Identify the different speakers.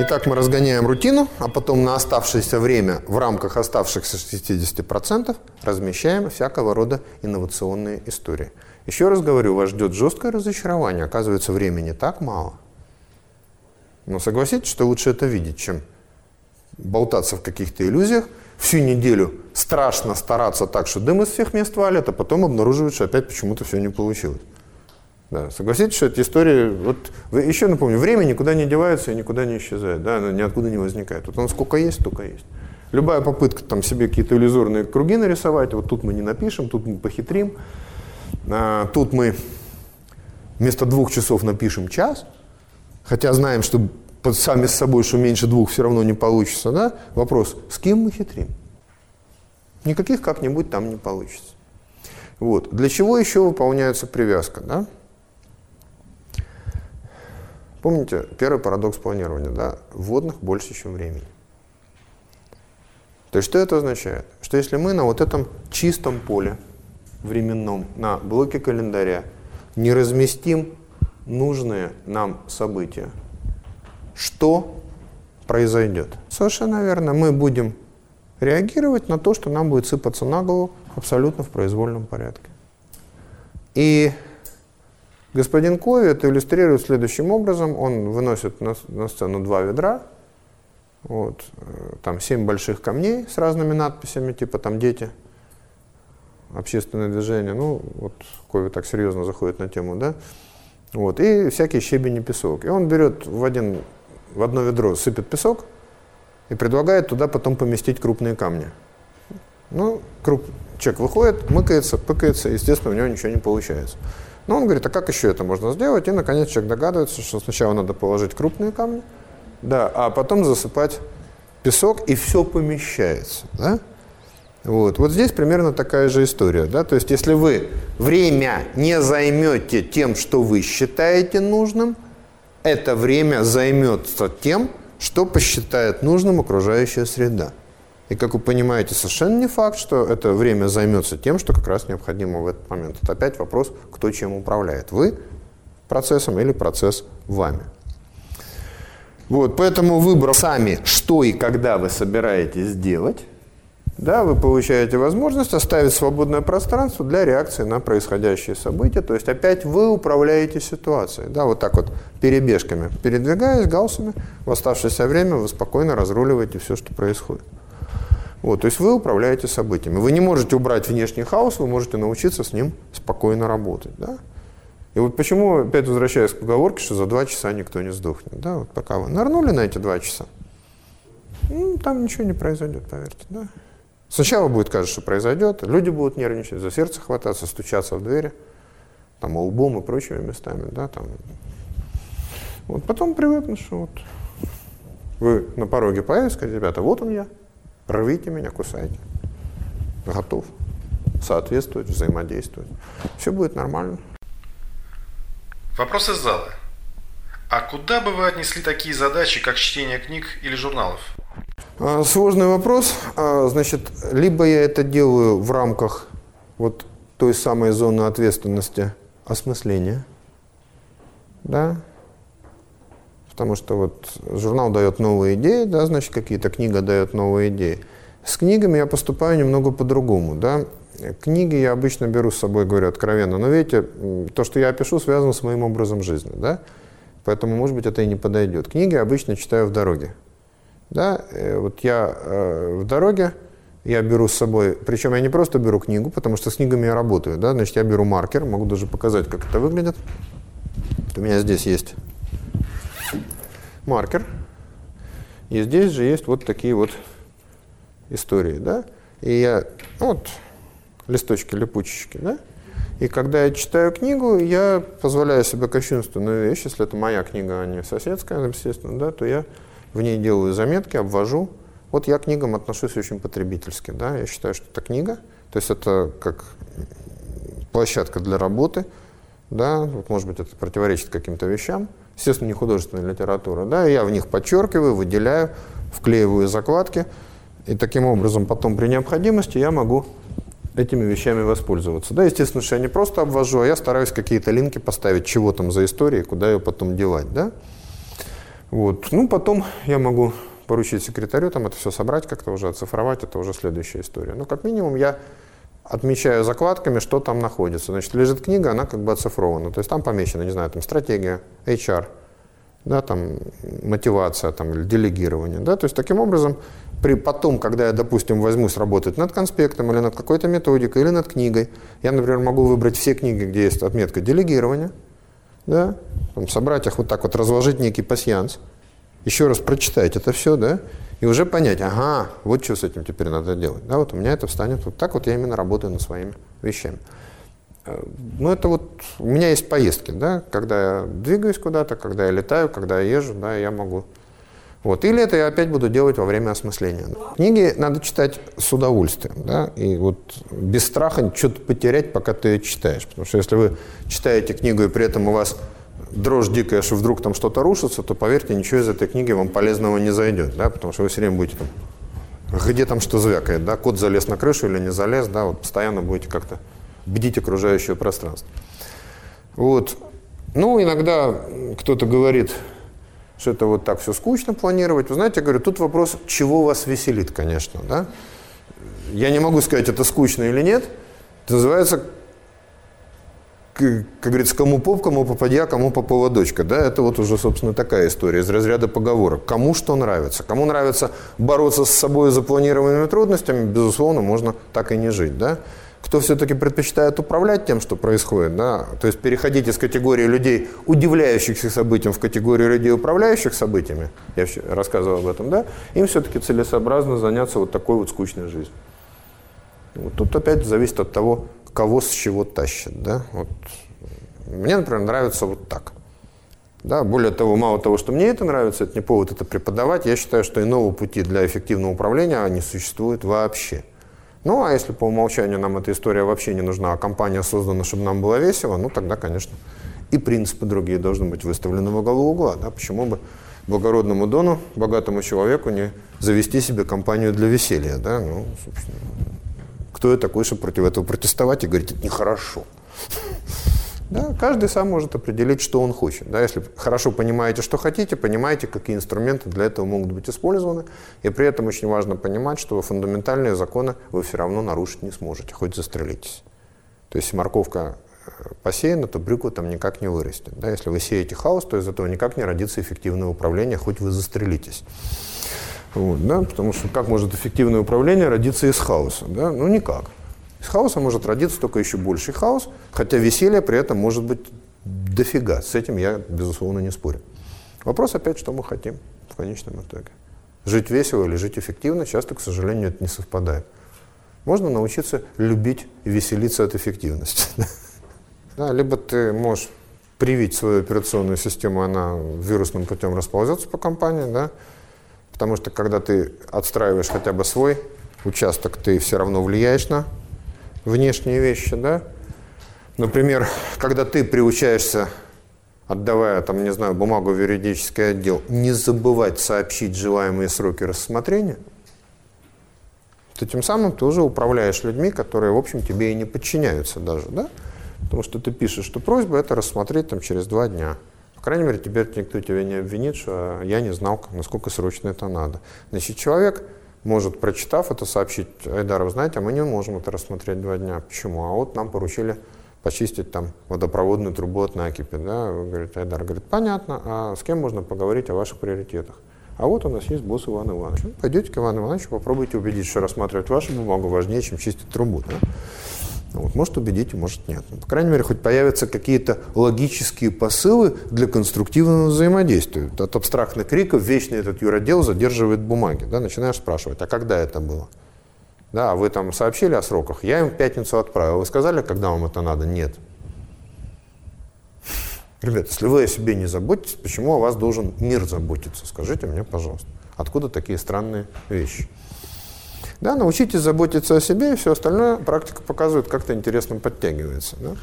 Speaker 1: Итак, мы разгоняем рутину, а потом на оставшееся время в рамках оставшихся 60% размещаем всякого рода инновационные истории. Еще раз говорю, вас ждет жесткое разочарование. Оказывается, времени так мало. Но согласитесь, что лучше это видеть, чем болтаться в каких-то иллюзиях, всю неделю страшно стараться так, что дым из всех мест валит, а потом обнаруживать, что опять почему-то все не получилось. Да, согласитесь, что эти истории, вот еще напомню, время никуда не девается и никуда не исчезает, да, оно ниоткуда не возникает. Вот оно сколько есть, столько есть. Любая попытка там себе какие-то иллюзорные круги нарисовать, вот тут мы не напишем, тут мы похитрим, а, тут мы вместо двух часов напишем час, хотя знаем, что сами с собой, что меньше двух все равно не получится, да? Вопрос, с кем мы хитрим? Никаких как-нибудь там не получится. Вот. Для чего еще выполняется привязка, да? Помните, первый парадокс планирования, да? Вводных больше, чем времени. То есть что это означает? Что если мы на вот этом чистом поле временном, на блоке календаря не разместим нужные нам события, что произойдет? Совершенно верно, мы будем реагировать на то, что нам будет сыпаться на голову абсолютно в произвольном порядке. И Господин Кови это иллюстрирует следующим образом. Он выносит на, на сцену два ведра, вот, э, там семь больших камней с разными надписями, типа там «Дети», общественное движение, ну, вот Кови так серьезно заходит на тему, да, вот, и всякие щебень и песок. И он берет в, один, в одно ведро, сыпет песок и предлагает туда потом поместить крупные камни. Ну, круп... человек выходит, мыкается, пыкается, естественно, у него ничего не получается. Но он говорит, а как еще это можно сделать? И, наконец, человек догадывается, что сначала надо положить крупные камни, да, а потом засыпать песок, и все помещается, да? Вот. вот здесь примерно такая же история. Да? То есть если вы время не займете тем, что вы считаете нужным, это время займется тем, что посчитает нужным окружающая среда. И, как вы понимаете, совершенно не факт, что это время займется тем, что как раз необходимо в этот момент. Это опять вопрос, кто чем управляет. Вы процессом или процесс вами. Вот, поэтому выбрав сами, что и когда вы собираетесь сделать, да, вы получаете возможность оставить свободное пространство для реакции на происходящие события. То есть опять вы управляете ситуацией. Да, вот так вот перебежками, передвигаясь гаусами, в оставшееся время вы спокойно разруливаете все, что происходит. Вот, то есть вы управляете событиями. Вы не можете убрать внешний хаос, вы можете научиться с ним спокойно работать. Да? И вот почему, опять возвращаясь к поговорке, что за два часа никто не сдохнет. Да? Вот пока вы нырнули на эти два часа, ну, там ничего не произойдет, поверьте. Да? Сначала будет кажется, что произойдет, люди будут нервничать, за сердце хвататься, стучаться в двери, там, лбом и прочими местами. Да, там. Вот потом привыкнут, что вот вы на пороге появитесь, скажете, ребята, вот он я, Рвите меня, кусайте. Готов соответствовать, взаимодействовать. Все будет нормально.
Speaker 2: Вопрос из зала. А куда бы вы отнесли такие задачи, как чтение книг или журналов?
Speaker 1: А, сложный вопрос. А, значит, либо я это делаю в рамках вот той самой зоны ответственности осмысления, да, потому что вот журнал дает новые идеи, да, значит, какие-то книга дает новые идеи. С книгами я поступаю немного по-другому, да. Книги я обычно беру с собой, говорю откровенно, но видите, то, что я пишу, связано с моим образом жизни, да, поэтому, может быть, это и не подойдет. Книги обычно читаю в дороге, да, э, вот я э, в дороге, я беру с собой, причем я не просто беру книгу, потому что с книгами я работаю, да, значит, я беру маркер, могу даже показать, как это выглядит. У меня здесь есть маркер. И здесь же есть вот такие вот истории, да. И я, вот, листочки, липучечки, да. И когда я читаю книгу, я позволяю себе кощунственную вещь, если это моя книга, а не соседская, естественно, да, то я в ней делаю заметки, обвожу. Вот я к книгам отношусь очень потребительски, да, я считаю, что это книга, то есть это как площадка для работы, да, вот, может быть, это противоречит каким-то вещам, естественно, не художественная литература, да, я в них подчеркиваю, выделяю, вклеиваю закладки, и таким образом потом при необходимости я могу этими вещами воспользоваться. Да, естественно, что я не просто обвожу, а я стараюсь какие-то линки поставить, чего там за истории, куда ее потом девать, да. Вот. Ну, потом я могу поручить секретарю там это все собрать, как-то уже оцифровать, это уже следующая история. Но как минимум я отмечаю закладками, что там находится. Значит, лежит книга, она как бы оцифрована. То есть там помечено, не знаю, там стратегия, HR, да, там мотивация там, или делегирование. Да? То есть таким образом, при, потом, когда я, допустим, возьмусь работать над конспектом или над какой-то методикой или над книгой, я, например, могу выбрать все книги, где есть отметка делегирования, да, там, собрать их вот так вот, разложить некий пасьянс, еще раз прочитать это все, да, и уже понять, ага, вот что с этим теперь надо делать. Да, вот у меня это встанет, вот так вот я именно работаю над своими вещами. Э, ну, это вот, у меня есть поездки, да, когда я двигаюсь куда-то, когда я летаю, когда я езжу, да, я могу. Вот. Или это я опять буду делать во время осмысления. Книги надо читать с удовольствием, да, и вот без страха что-то потерять, пока ты ее читаешь. Потому что если вы читаете книгу, и при этом у вас дрожь дикая, что вдруг там что-то рушится, то поверьте, ничего из этой книги вам полезного не зайдет, да, потому что вы все время будете там, где там что звякает, да, кот залез на крышу или не залез, да, вот постоянно будете как-то бдить окружающее пространство. Вот. Ну, иногда кто-то говорит, что это вот так все скучно планировать. Вы знаете, я говорю, тут вопрос, чего вас веселит, конечно, да. Я не могу сказать, это скучно или нет. Это называется как говорится, кому поп, кому попадья, кому попова дочка. Да? Это вот уже, собственно, такая история из разряда поговорок. Кому что нравится. Кому нравится бороться с собой запланированными трудностями, безусловно, можно так и не жить. Да? Кто все-таки предпочитает управлять тем, что происходит, да? то есть переходить из категории людей, удивляющихся событиям, в категорию людей, управляющих событиями, я рассказывал об этом, да, им все-таки целесообразно заняться вот такой вот скучной жизнью. Вот тут опять зависит от того, кого с чего тащит. Да? Вот. Мне, например, нравится вот так. Да, более того, мало того, что мне это нравится, это не повод это преподавать, я считаю, что иного пути для эффективного управления не существует вообще. Ну, а если по умолчанию нам эта история вообще не нужна, а компания создана, чтобы нам было весело, ну, тогда, конечно, и принципы другие должны быть выставлены во главу угла. Да? Почему бы благородному Дону, богатому человеку, не завести себе компанию для веселья? Да? Ну, собственно, кто я такой, чтобы против этого протестовать и говорить, это нехорошо. Да, каждый сам может определить, что он хочет. Да, если хорошо понимаете, что хотите, понимаете, какие инструменты для этого могут быть использованы. И при этом очень важно понимать, что фундаментальные законы вы все равно нарушить не сможете, хоть застрелитесь. То есть, морковка э, посеяна, то брюква там никак не вырастет. Да, если вы сеете хаос, то из этого никак не родится эффективное управление, хоть вы застрелитесь. Вот, да? Потому что как может эффективное управление родиться из хаоса? Да? Ну, никак. Из хаоса может родиться только еще больший хаос, хотя веселье при этом может быть дофига. С этим я, безусловно, не спорю. Вопрос опять, что мы хотим в конечном итоге. Жить весело или жить эффективно, часто, к сожалению, это не совпадает. Можно научиться любить и веселиться от эффективности. Да, либо ты можешь привить свою операционную систему, она вирусным путем расползется по компании, да, Потому что когда ты отстраиваешь хотя бы свой участок, ты все равно влияешь на внешние вещи, да? Например, когда ты приучаешься, отдавая, там, не знаю, бумагу в юридический отдел, не забывать сообщить желаемые сроки рассмотрения, то тем самым ты уже управляешь людьми, которые, в общем, тебе и не подчиняются даже, да? Потому что ты пишешь, что просьба это рассмотреть там через два дня. По крайней мере, теперь никто тебя не обвинит, что я не знал, насколько срочно это надо. Значит, человек может, прочитав это, сообщить, Айдар, вы знаете, а мы не можем это рассмотреть два дня. Почему? А вот нам поручили почистить там водопроводную трубу от накипи. Да? Говорит, Айдар говорит, понятно, а с кем можно поговорить о ваших приоритетах? А вот у нас есть босс Иван Иванович. Пойдете к Ивану Ивановичу, попробуйте убедить, что рассматривать вашу бумагу важнее, чем чистить трубу. Да? Вот, может убедите, может нет. Но, по крайней мере, хоть появятся какие-то логические посылы для конструктивного взаимодействия. От абстрактных криков вечный этот юродел задерживает бумаги. Да, начинаешь спрашивать, а когда это было? Да, вы там сообщили о сроках? Я им в пятницу отправил. Вы сказали, когда вам это надо? Нет. Ребята, если вы о себе не заботитесь, почему о вас должен мир заботиться? Скажите мне, пожалуйста. Откуда такие странные вещи? Да, научитесь заботиться о себе, и все остальное практика показывает, как-то интересно подтягивается. Да?